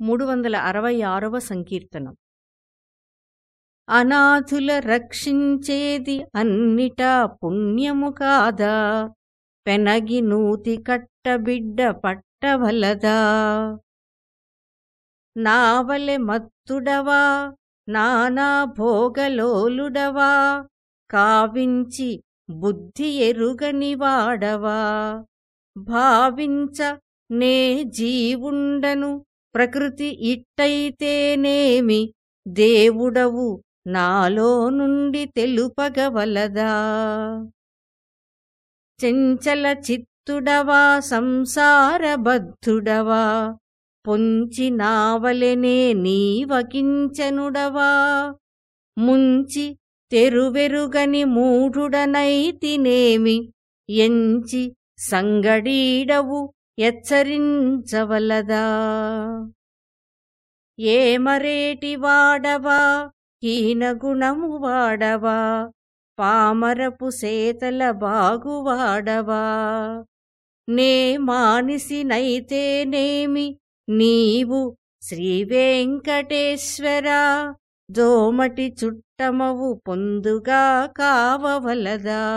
మూడు వందల అరవై ఆరవ సంకీర్తనం. అనాథుల రక్షించేది అన్నిటా పుణ్యము కాదా? పెనగి నూతి కట్టబిడ్డ పట్టవలదా? నావలె మత్తుడవా? నానా భోగలోలుడవా? కావించి బుద్ధి ఎరుగనివాడవా భావించ నే జీవుండను ప్రకృతి ఇట్టయితేనేమి? దేవుడవు నాలో నుండి తెలుపగవలదా? చెంచల చిత్తుడవా సంసారబద్ధుడవా? పొంచి నావలెనే నీవకించనుడవా? ముంచి తెరువెరుగని మూఢుడనైతినేమి ఎంచి సంగడీడవు ఎచ్చరించవలదా? ఏమరేటి వాడవా? హీనగుణము వాడవా? పామరపు సేతల బాగువాడవా నే మానిసినైతేనేమి నీవు శ్రీవేంకటేశ్వర దోమటి చుట్టమవు పొందుగా కావవలదా?